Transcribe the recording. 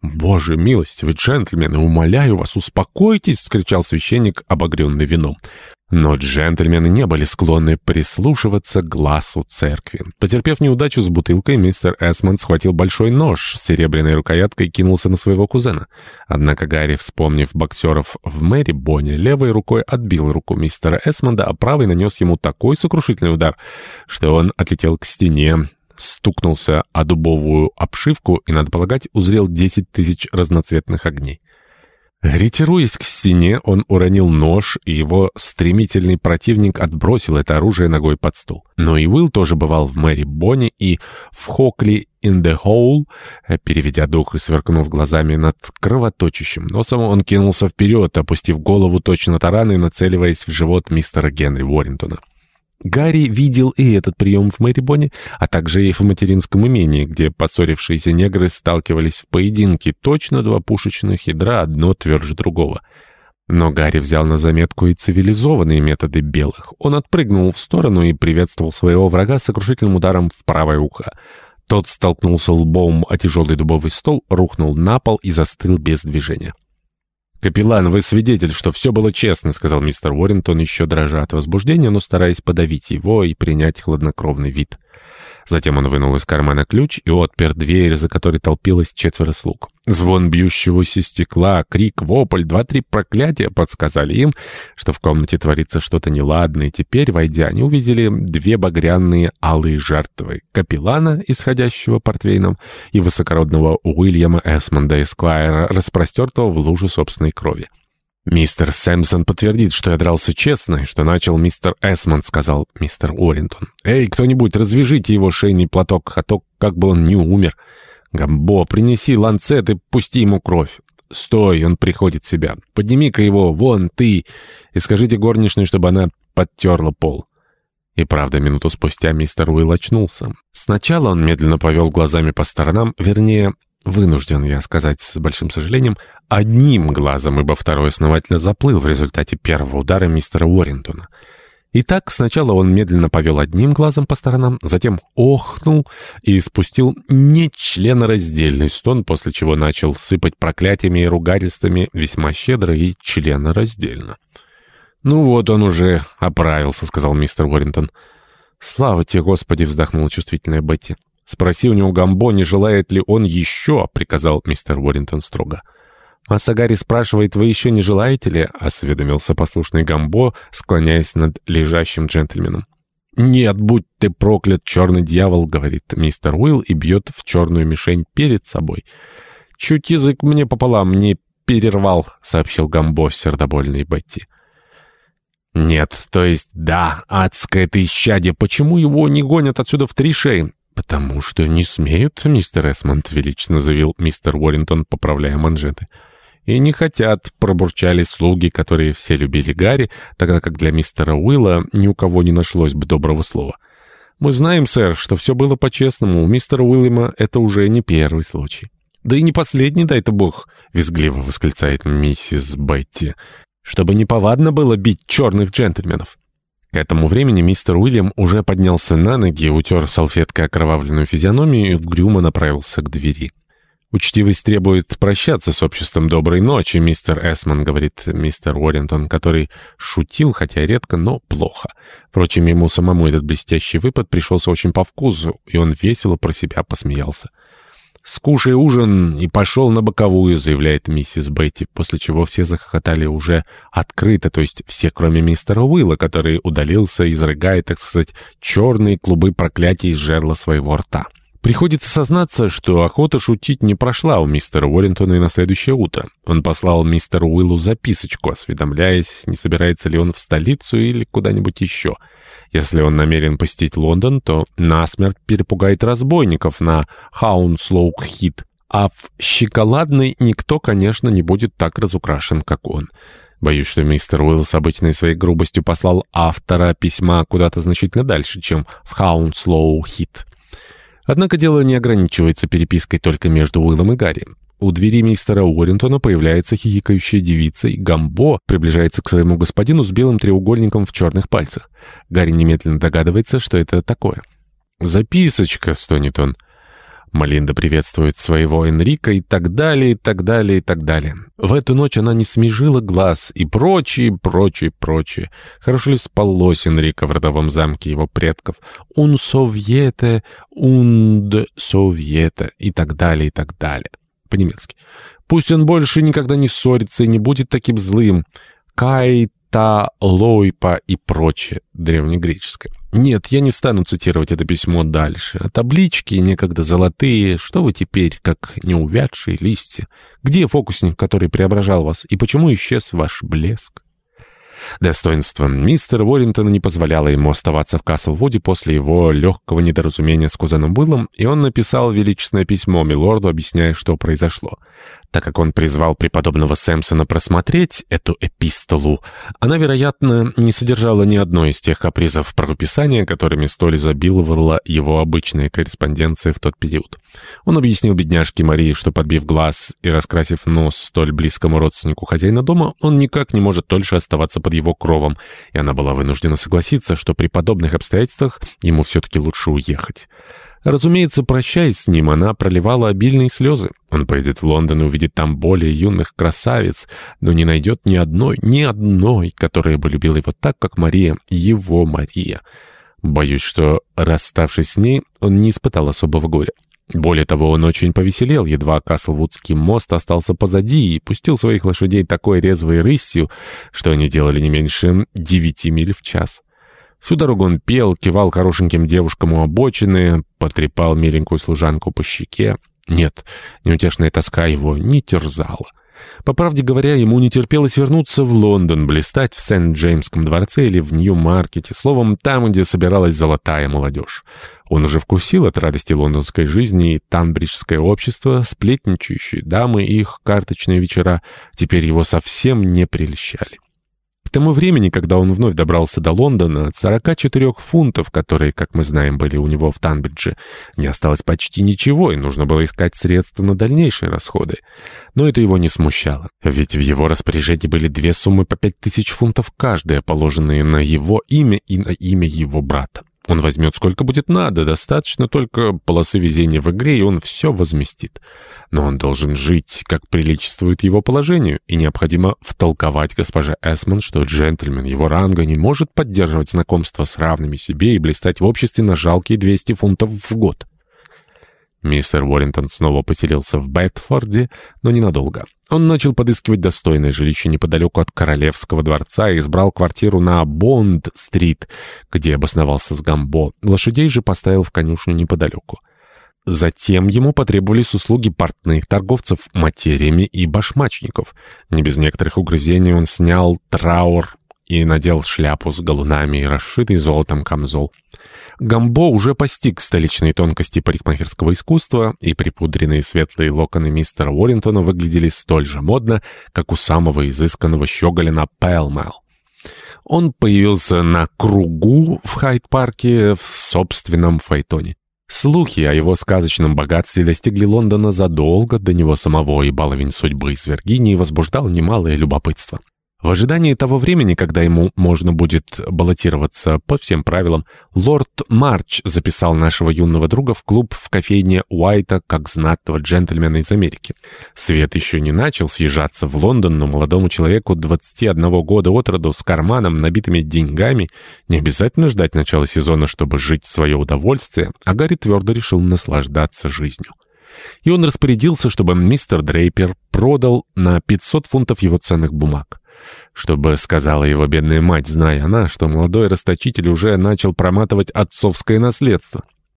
«Боже милостивый джентльмены, умоляю вас, успокойтесь!» — скричал священник, обогренный вином. Но джентльмены не были склонны прислушиваться к глазу церкви. Потерпев неудачу с бутылкой, мистер Эсмонд схватил большой нож с серебряной рукояткой и кинулся на своего кузена. Однако Гарри, вспомнив боксеров в Мэри Бонне, левой рукой отбил руку мистера Эсмонда, а правой нанес ему такой сокрушительный удар, что он отлетел к стене, стукнулся о дубовую обшивку и, надо полагать, узрел десять тысяч разноцветных огней. Ретируясь к стене, он уронил нож, и его стремительный противник отбросил это оружие ногой под стол. Но и Уилл тоже бывал в Мэри Бонне и в Хокли in the Hole, переведя дух и сверкнув глазами над кровоточащим носом, он кинулся вперед, опустив голову точно таран и нацеливаясь в живот мистера Генри Уоррентона. Гарри видел и этот прием в Мэрибоне, а также и в материнском имении, где поссорившиеся негры сталкивались в поединке, точно два пушечных ядра, одно тверже другого. Но Гарри взял на заметку и цивилизованные методы белых. Он отпрыгнул в сторону и приветствовал своего врага сокрушительным ударом в правое ухо. Тот столкнулся лбом о тяжелый дубовый стол, рухнул на пол и застыл без движения. «Капеллан, вы свидетель, что все было честно», — сказал мистер Уоррентон, еще дрожа от возбуждения, но стараясь подавить его и принять хладнокровный вид. Затем он вынул из кармана ключ и отпер дверь, за которой толпилось четверо слуг. Звон бьющегося стекла, крик, вопль, два-три проклятия подсказали им, что в комнате творится что-то неладное. Теперь, войдя, они увидели две багряные алые жертвы — капеллана, исходящего портвейном, и высокородного Уильяма Эсмонда Эсквайра, распростертого в луже собственной крови. «Мистер Сэмпсон подтвердит, что я дрался честно, и что начал мистер Эсмонд», — сказал мистер Уоррентон. «Эй, кто-нибудь, развяжите его шейный платок, а то как бы он не умер. Гамбо, принеси ланцет и пусти ему кровь. Стой, он приходит в себя. Подними-ка его, вон, ты, и скажите горничной, чтобы она подтерла пол». И правда, минуту спустя мистер Уилл очнулся. Сначала он медленно повел глазами по сторонам, вернее, Вынужден я сказать с большим сожалением, одним глазом, ибо второй основательно заплыл в результате первого удара мистера Уоррентона. Итак, сначала он медленно повел одним глазом по сторонам, затем охнул и спустил нечленораздельный стон, после чего начал сыпать проклятиями и ругательствами весьма щедро и членораздельно. «Ну вот он уже оправился», — сказал мистер Уоррентон. «Слава тебе, Господи!» — вздохнула чувствительная Бетти. «Спроси у него Гамбо, не желает ли он еще», — приказал мистер Уоррингтон строго. «Массагари спрашивает, вы еще не желаете ли?» — осведомился послушный Гамбо, склоняясь над лежащим джентльменом. «Нет, будь ты проклят, черный дьявол», — говорит мистер Уилл и бьет в черную мишень перед собой. «Чуть язык мне пополам не перервал», — сообщил Гамбо сердобольный Бетти. «Нет, то есть да, адское ты исчадие, почему его не гонят отсюда в три шеи? «Потому что не смеют, мистер Эсмонд», — величественно заявил мистер Уоррингтон, поправляя манжеты. «И не хотят», — пробурчали слуги, которые все любили Гарри, тогда как для мистера Уилла ни у кого не нашлось бы доброго слова. «Мы знаем, сэр, что все было по-честному. У мистера Уильяма это уже не первый случай». «Да и не последний, дай-то бог», — визгливо восклицает миссис Бетти, «чтобы неповадно было бить черных джентльменов». К этому времени мистер Уильям уже поднялся на ноги, утер салфеткой окровавленную физиономию и угрюмо направился к двери. «Учтивость требует прощаться с обществом доброй ночи, мистер Эсман», — говорит мистер Уоррентон, который шутил, хотя редко, но плохо. Впрочем, ему самому этот блестящий выпад пришелся очень по вкусу, и он весело про себя посмеялся. «Скушай ужин и пошел на боковую», — заявляет миссис Бетти, после чего все захохотали уже открыто, то есть все, кроме мистера Уилла, который удалился, изрыгая, так сказать, черные клубы проклятий из жерла своего рта. Приходится сознаться, что охота шутить не прошла у мистера Уоррентона и на следующее утро. Он послал мистеру Уиллу записочку, осведомляясь, не собирается ли он в столицу или куда-нибудь еще — если он намерен посетить Лондон, то насмерть перепугает разбойников на Хаунслоу-Хит. А в Шоколадной никто, конечно, не будет так разукрашен, как он. Боюсь, что мистер Уиллс обычной своей грубостью послал автора письма куда-то значительно дальше, чем в Хаунслоу-Хит. Однако дело не ограничивается перепиской только между Уиллом и Гарри. У двери мистера Уоррингтона появляется хихикающая девица, и Гамбо приближается к своему господину с белым треугольником в черных пальцах. Гарри немедленно догадывается, что это такое. «Записочка», — стонет он. Малинда приветствует своего Энрика и так далее, и так далее, и так далее. В эту ночь она не смежила глаз и прочее, прочее, прочее. Хорошо ли спалось Энрика в родовом замке его предков? «Un совьете, und совьете» и так далее, и так далее. По-немецки. Пусть он больше никогда не ссорится и не будет таким злым. «Кай та лойпа» и прочее, древнегреческое. Нет, я не стану цитировать это письмо дальше. А таблички, некогда золотые, что вы теперь, как неувядшие листья? Где фокусник, который преображал вас, и почему исчез ваш блеск? Достоинство мистера Уоррентона не позволяло ему оставаться в Каслвуде после его легкого недоразумения с кузеном Уиллом, и он написал величественное письмо милорду, объясняя, что произошло. Так как он призвал преподобного Сэмпсона просмотреть эту эпистолу, она, вероятно, не содержала ни одной из тех капризов правописания, которыми столь изобиловала его обычная корреспонденция в тот период. Он объяснил бедняжке Марии, что, подбив глаз и раскрасив нос столь близкому родственнику хозяина дома, он никак не может дольше оставаться под его кровом, и она была вынуждена согласиться, что при подобных обстоятельствах ему все-таки лучше уехать. Разумеется, прощаясь с ним, она проливала обильные слезы. Он поедет в Лондон и увидит там более юных красавиц, но не найдет ни одной, ни одной, которая бы любила его так, как Мария, его Мария. Боюсь, что, расставшись с ней, он не испытал особого горя. Более того, он очень повеселел, едва Каслвудский мост остался позади и пустил своих лошадей такой резвой рысью, что они делали не меньше девяти миль в час. Всю дорогу он пел, кивал хорошеньким девушкам у обочины, потрепал миленькую служанку по щеке. Нет, неутешная тоска его не терзала. По правде говоря, ему не терпелось вернуться в Лондон, блистать в Сент-Джеймском дворце или в Нью-Маркете, словом, там, где собиралась золотая молодежь. Он уже вкусил от радости лондонской жизни и тамбриджское общество, сплетничающие дамы и их карточные вечера теперь его совсем не прельщали. К тому времени, когда он вновь добрался до Лондона, от 44 фунтов, которые, как мы знаем, были у него в Танбридже, не осталось почти ничего, и нужно было искать средства на дальнейшие расходы. Но это его не смущало, ведь в его распоряжении были две суммы по 5000 фунтов каждая, положенные на его имя и на имя его брата. Он возьмет сколько будет надо, достаточно только полосы везения в игре, и он все возместит. Но он должен жить, как приличествует его положению, и необходимо втолковать госпоже Эсмон, что джентльмен его ранга не может поддерживать знакомство с равными себе и блистать в обществе на жалкие 200 фунтов в год. Мистер Уоррингтон снова поселился в Бетфорде, но ненадолго. Он начал подыскивать достойное жилище неподалеку от Королевского дворца и избрал квартиру на Бонд-стрит, где обосновался с Гамбо. Лошадей же поставил в конюшню неподалеку. Затем ему потребовались услуги портных торговцев материями и башмачников. Не без некоторых угрызений он снял траур и надел шляпу с галунами и расшитый золотом камзол. Гамбо уже постиг столичные тонкости парикмахерского искусства, и припудренные светлые локоны мистера Уоррентона выглядели столь же модно, как у самого изысканного щеголя на Пэлмэл. Он появился на кругу в Хайд-парке в собственном файтоне. Слухи о его сказочном богатстве достигли Лондона задолго до него самого, и баловень судьбы из Виргинии возбуждал немалое любопытство. В ожидании того времени, когда ему можно будет баллотироваться по всем правилам, лорд Марч записал нашего юного друга в клуб в кофейне Уайта как знатного джентльмена из Америки. Свет еще не начал съезжаться в Лондон, но молодому человеку 21 года от роду с карманом, набитыми деньгами, не обязательно ждать начала сезона, чтобы жить в свое удовольствие, а Гарри твердо решил наслаждаться жизнью. И он распорядился, чтобы мистер Дрейпер продал на 500 фунтов его ценных бумаг. Чтобы сказала его бедная мать, зная она, что молодой расточитель уже начал проматывать отцовское наследство.